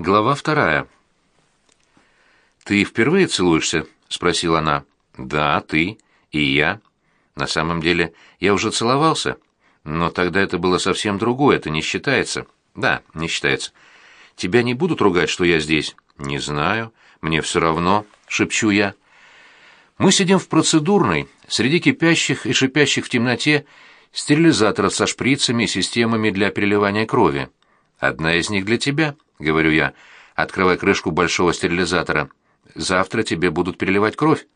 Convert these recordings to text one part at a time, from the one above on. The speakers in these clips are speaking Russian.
Глава вторая. «Ты впервые целуешься?» — спросила она. «Да, ты. И я. На самом деле, я уже целовался. Но тогда это было совсем другое, это не считается. Да, не считается. Тебя не будут ругать, что я здесь?» «Не знаю. Мне все равно», — шепчу я. Мы сидим в процедурной, среди кипящих и шипящих в темноте стерилизаторов со шприцами и системами для переливания крови. «Одна из них для тебя», — говорю я, открывая крышку большого стерилизатора. «Завтра тебе будут переливать кровь».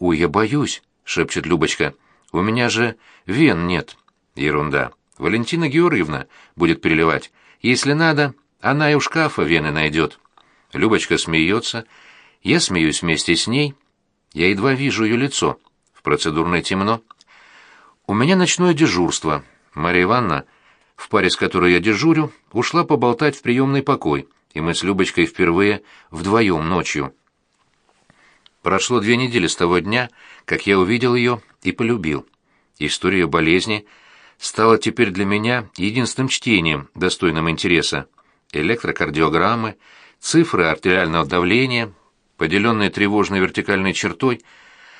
«Ой, я боюсь», — шепчет Любочка. «У меня же вен нет». «Ерунда. Валентина Георгиевна будет переливать. Если надо, она и у шкафа вены найдет». Любочка смеется. Я смеюсь вместе с ней. Я едва вижу ее лицо. В процедурной темно. У меня ночное дежурство. Мария Ивановна в паре с которой я дежурю, ушла поболтать в приемный покой, и мы с Любочкой впервые вдвоем ночью. Прошло две недели с того дня, как я увидел ее и полюбил. История болезни стала теперь для меня единственным чтением, достойным интереса. Электрокардиограммы, цифры артериального давления, поделенные тревожной вертикальной чертой,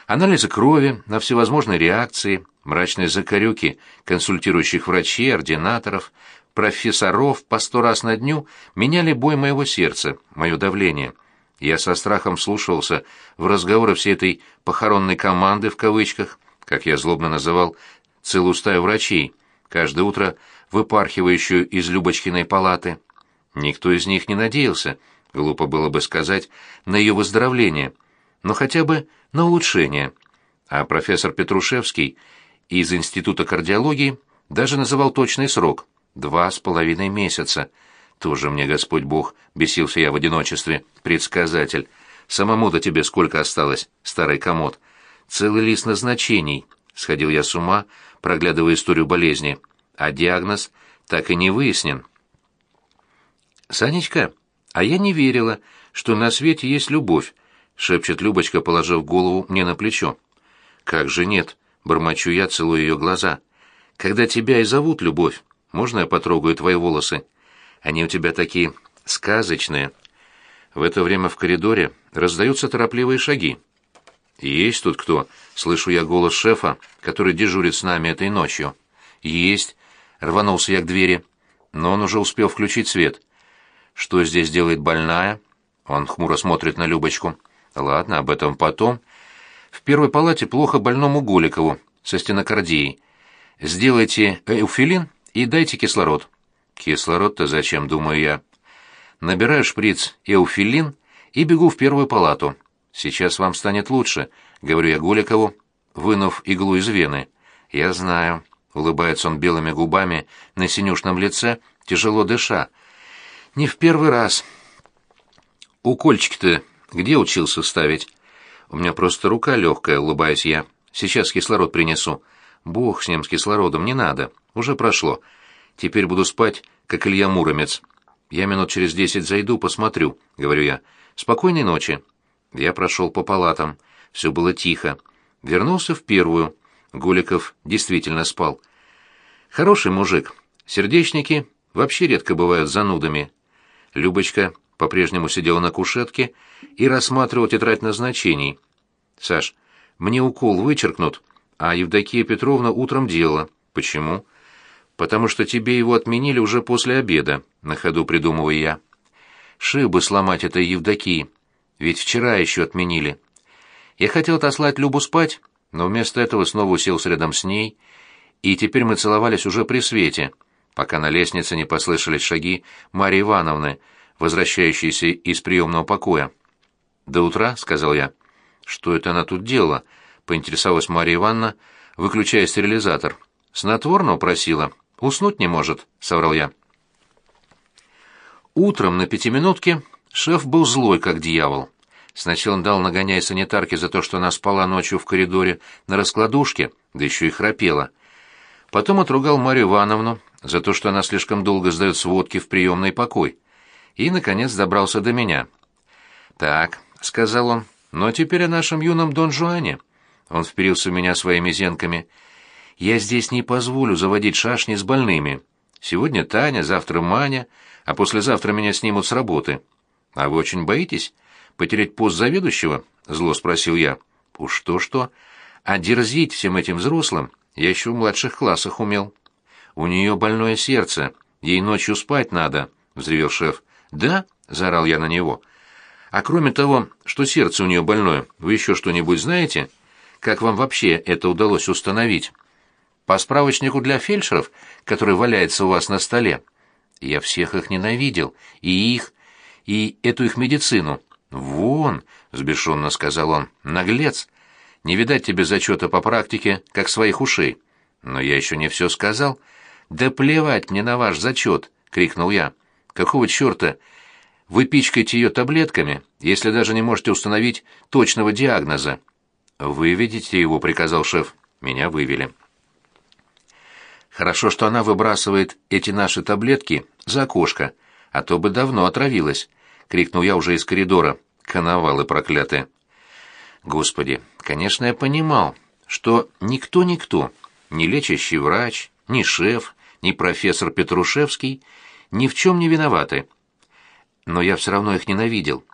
анализы крови на всевозможные реакции, мрачные закорюки консультирующих врачей, ординаторов, профессоров по сто раз на дню меняли бой моего сердца, мое давление. Я со страхом слушался в разговоры всей этой «похоронной команды» в кавычках, как я злобно называл целую стаю врачей, каждое утро выпархивающую из Любочкиной палаты. Никто из них не надеялся, глупо было бы сказать, на ее выздоровление, но хотя бы на улучшение. А профессор Петрушевский из Института кардиологии даже называл точный срок — два с половиной месяца. Тоже мне Господь Бог, бесился я в одиночестве, предсказатель. Самому-то тебе сколько осталось, старый комод? Целый лист назначений. Сходил я с ума, проглядывая историю болезни. А диагноз так и не выяснен. «Санечка, а я не верила, что на свете есть любовь», — шепчет Любочка, положив голову мне на плечо. «Как же нет?» Бормочу я, целую ее глаза. «Когда тебя и зовут, Любовь, можно я потрогаю твои волосы? Они у тебя такие сказочные». В это время в коридоре раздаются торопливые шаги. «Есть тут кто?» — слышу я голос шефа, который дежурит с нами этой ночью. «Есть!» — рванулся я к двери, но он уже успел включить свет. «Что здесь делает больная?» Он хмуро смотрит на Любочку. «Ладно, об этом потом». В первой палате плохо больному Голикову со стенокардией. Сделайте эуфилин и дайте кислород. Кислород-то зачем, думаю я. Набираю шприц эуфилин и бегу в первую палату. Сейчас вам станет лучше, говорю я Голикову, вынув иглу из вены. Я знаю, улыбается он белыми губами на синюшном лице, тяжело дыша. Не в первый раз. Укольчики-то где учился ставить? У меня просто рука легкая, улыбаюсь я. Сейчас кислород принесу. Бог с ним, с кислородом, не надо. Уже прошло. Теперь буду спать, как Илья Муромец. Я минут через десять зайду, посмотрю, говорю я. Спокойной ночи. Я прошел по палатам. Все было тихо. Вернулся в первую. Гуликов действительно спал. Хороший мужик. Сердечники вообще редко бывают занудами. Любочка по-прежнему сидела на кушетке и рассматривала тетрадь назначений. «Саш, мне укол вычеркнут, а Евдокия Петровна утром делала. Почему?» «Потому что тебе его отменили уже после обеда», — на ходу придумываю я. «Шибы сломать этой Евдокии, ведь вчера еще отменили». Я хотел отослать Любу спать, но вместо этого снова уселся рядом с ней, и теперь мы целовались уже при свете, пока на лестнице не послышались шаги Марии Ивановны — возвращающийся из приемного покоя. «До утра», — сказал я. «Что это она тут делала?» — поинтересовалась Марья Ивановна, выключая стерилизатор. «Снотворного просила. Уснуть не может», — соврал я. Утром на пятиминутке шеф был злой, как дьявол. Сначала он дал нагоняй санитарке за то, что она спала ночью в коридоре на раскладушке, да еще и храпела. Потом отругал Марию Ивановну за то, что она слишком долго сдает сводки в приемный покой и, наконец, добрался до меня. «Так», — сказал он, — «но теперь о нашем юном Дон Жуане». Он вперился в меня своими зенками. «Я здесь не позволю заводить шашни с больными. Сегодня Таня, завтра Маня, а послезавтра меня снимут с работы. А вы очень боитесь потерять пост заведующего? Зло спросил я. Уж что-что, а дерзить всем этим взрослым я еще в младших классах умел. У нее больное сердце, ей ночью спать надо, взревел шеф. Да? заорал я на него. А кроме того, что сердце у нее больное, вы еще что-нибудь знаете? Как вам вообще это удалось установить? По справочнику для фельдшеров, который валяется у вас на столе. Я всех их ненавидел, и их, и эту их медицину. Вон, взбешенно сказал он, наглец. Не видать тебе зачета по практике, как своих ушей. Но я еще не все сказал. Да плевать мне на ваш зачет, крикнул я. Какого черта вы пичкаете ее таблетками, если даже не можете установить точного диагноза? Выведите его, приказал шеф. Меня вывели. Хорошо, что она выбрасывает эти наши таблетки за окошко, а то бы давно отравилась, крикнул я уже из коридора. Коновалы проклятые. Господи, конечно, я понимал, что никто-никто, ни лечащий врач, ни шеф, ни профессор Петрушевский ни в чем не виноваты. Но я все равно их ненавидел.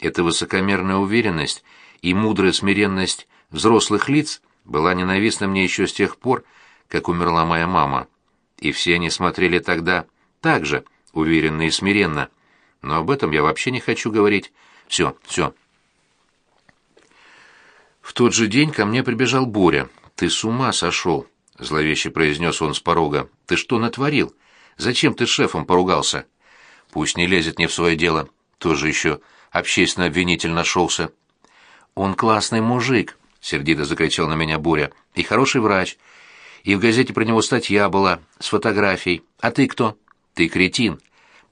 Эта высокомерная уверенность и мудрая смиренность взрослых лиц была ненавистна мне еще с тех пор, как умерла моя мама. И все они смотрели тогда так же, уверенно и смиренно. Но об этом я вообще не хочу говорить. Все, все. В тот же день ко мне прибежал Боря. «Ты с ума сошел!» — зловеще произнес он с порога. «Ты что натворил? Зачем ты с шефом поругался?» «Пусть не лезет не в свое дело. Тоже еще общественно обвинитель нашелся». «Он классный мужик», — сердито закричал на меня Боря. «И хороший врач. И в газете про него статья была, с фотографией. А ты кто?» «Ты кретин».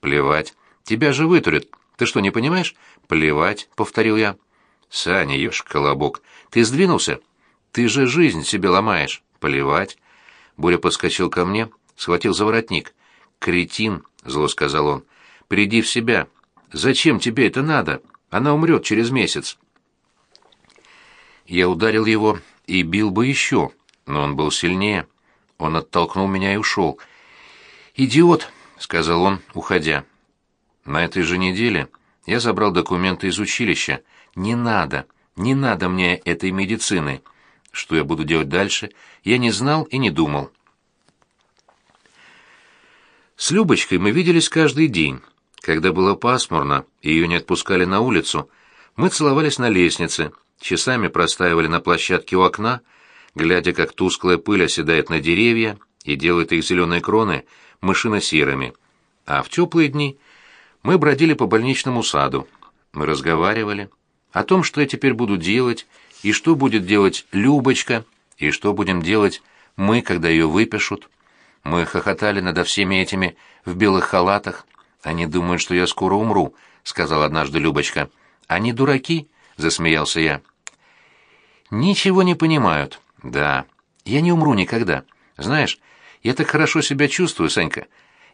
«Плевать. Тебя же вытурят. Ты что, не понимаешь?» «Плевать», — повторил я. «Саня, ешь колобок, ты сдвинулся? Ты же жизнь себе ломаешь. Плевать». Боря подскочил ко мне, схватил за воротник. «Кретин», — зло сказал он, — «приди в себя. Зачем тебе это надо? Она умрет через месяц». Я ударил его и бил бы еще, но он был сильнее. Он оттолкнул меня и ушел. «Идиот», — сказал он, уходя. На этой же неделе я забрал документы из училища. Не надо, не надо мне этой медицины. Что я буду делать дальше, я не знал и не думал. С Любочкой мы виделись каждый день. Когда было пасмурно и ее не отпускали на улицу, мы целовались на лестнице, часами простаивали на площадке у окна, глядя, как тусклая пыль оседает на деревья и делает их зеленые кроны мышино-серыми. А в теплые дни мы бродили по больничному саду. Мы разговаривали о том, что я теперь буду делать, и что будет делать Любочка, и что будем делать мы, когда ее выпишут. Мы хохотали над всеми этими в белых халатах. Они думают, что я скоро умру, сказала однажды Любочка. Они дураки, засмеялся я. Ничего не понимают. Да. Я не умру никогда. Знаешь, я так хорошо себя чувствую, Санька.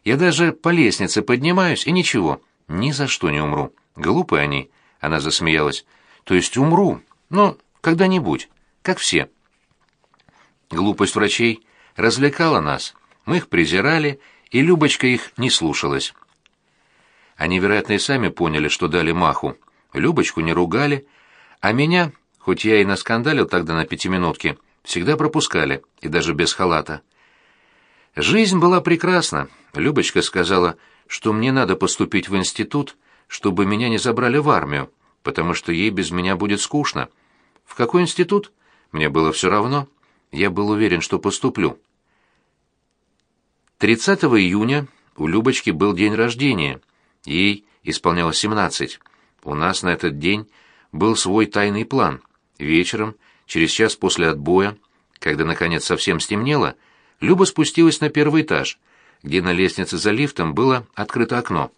Я даже по лестнице поднимаюсь, и ничего, ни за что не умру. Глупые они, — она засмеялась. То есть умру, но когда-нибудь, как все. Глупость врачей развлекала нас. Мы их презирали, и Любочка их не слушалась. Они, вероятно, и сами поняли, что дали маху. Любочку не ругали, а меня, хоть я и наскандалил тогда на пятиминутке, всегда пропускали, и даже без халата. Жизнь была прекрасна. Любочка сказала, что мне надо поступить в институт, чтобы меня не забрали в армию, потому что ей без меня будет скучно. В какой институт? Мне было все равно. Я был уверен, что поступлю. 30 июня у Любочки был день рождения. Ей исполнялось 17. У нас на этот день был свой тайный план. Вечером, через час после отбоя, когда наконец совсем стемнело, Люба спустилась на первый этаж, где на лестнице за лифтом было открыто окно.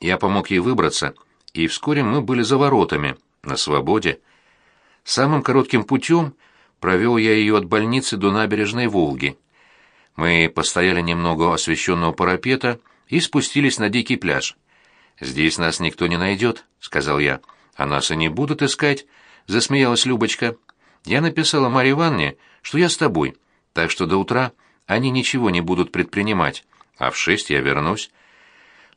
Я помог ей выбраться, и вскоре мы были за воротами, на свободе. Самым коротким путем провел я ее от больницы до набережной Волги. Мы постояли немного у освещенного парапета и спустились на дикий пляж. «Здесь нас никто не найдет», — сказал я. «А нас и не будут искать», — засмеялась Любочка. «Я написала Марье Ивановне, что я с тобой» так что до утра они ничего не будут предпринимать, а в шесть я вернусь.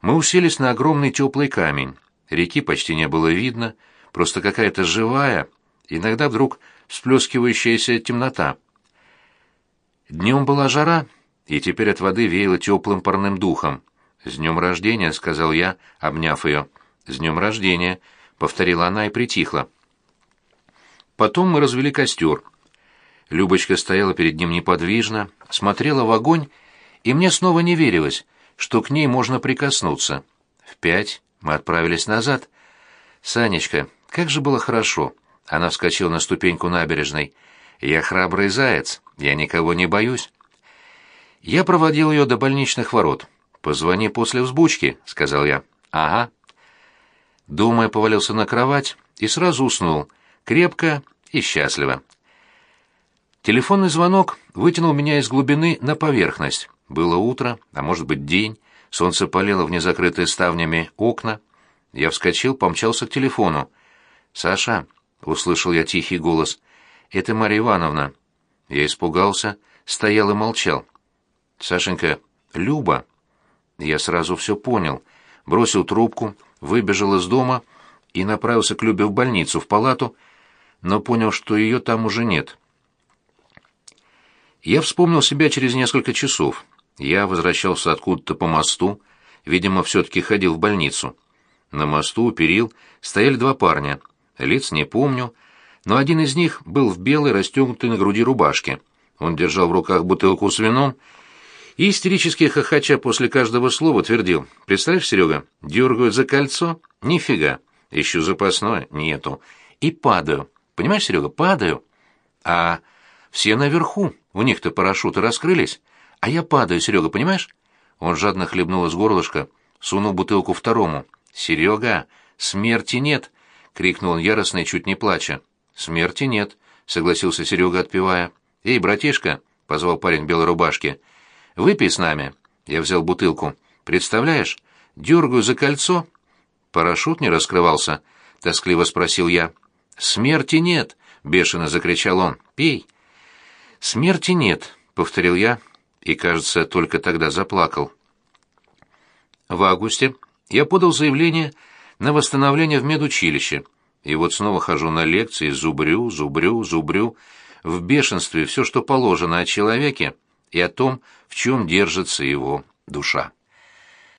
Мы уселись на огромный теплый камень. Реки почти не было видно, просто какая-то живая, иногда вдруг всплескивающаяся темнота. Днем была жара, и теперь от воды веяло теплым парным духом. «С днем рождения», — сказал я, обняв ее. «С днем рождения», — повторила она и притихла. Потом мы развели костер. Любочка стояла перед ним неподвижно, смотрела в огонь, и мне снова не верилось, что к ней можно прикоснуться. В пять мы отправились назад. «Санечка, как же было хорошо!» Она вскочила на ступеньку набережной. «Я храбрый заяц, я никого не боюсь». Я проводил ее до больничных ворот. «Позвони после взбучки», — сказал я. «Ага». Дома я повалился на кровать и сразу уснул, крепко и счастливо. Телефонный звонок вытянул меня из глубины на поверхность. Было утро, а может быть день, солнце палило в незакрытые ставнями окна. Я вскочил, помчался к телефону. «Саша», — услышал я тихий голос, — «это Марья Ивановна». Я испугался, стоял и молчал. «Сашенька, Люба». Я сразу все понял, бросил трубку, выбежал из дома и направился к Любе в больницу, в палату, но понял, что ее там уже нет. Я вспомнил себя через несколько часов. Я возвращался откуда-то по мосту, видимо, все-таки ходил в больницу. На мосту у перил стояли два парня. Лиц не помню, но один из них был в белой, расстегнутой на груди рубашке. Он держал в руках бутылку с вином и, истерически хохоча после каждого слова, твердил. «Представь, Серега, дергают за кольцо? Нифига. Ищу запасное? Нету. И падаю. Понимаешь, Серега, падаю. А все наверху, у них-то парашюты раскрылись. А я падаю, Серега, понимаешь? Он жадно хлебнул из горлышка, сунул бутылку второму. «Серега, смерти нет!» — крикнул он яростно и чуть не плача. «Смерти нет», — согласился Серега, отпивая. «Эй, братишка!» — позвал парень белой рубашке. «Выпей с нами». Я взял бутылку. «Представляешь, дергаю за кольцо». «Парашют не раскрывался?» — тоскливо спросил я. «Смерти нет!» — бешено закричал он. «Пей!» «Смерти нет», — повторил я, и, кажется, только тогда заплакал. В августе я подал заявление на восстановление в медучилище, и вот снова хожу на лекции, зубрю, зубрю, зубрю, в бешенстве все, что положено о человеке и о том, в чем держится его душа.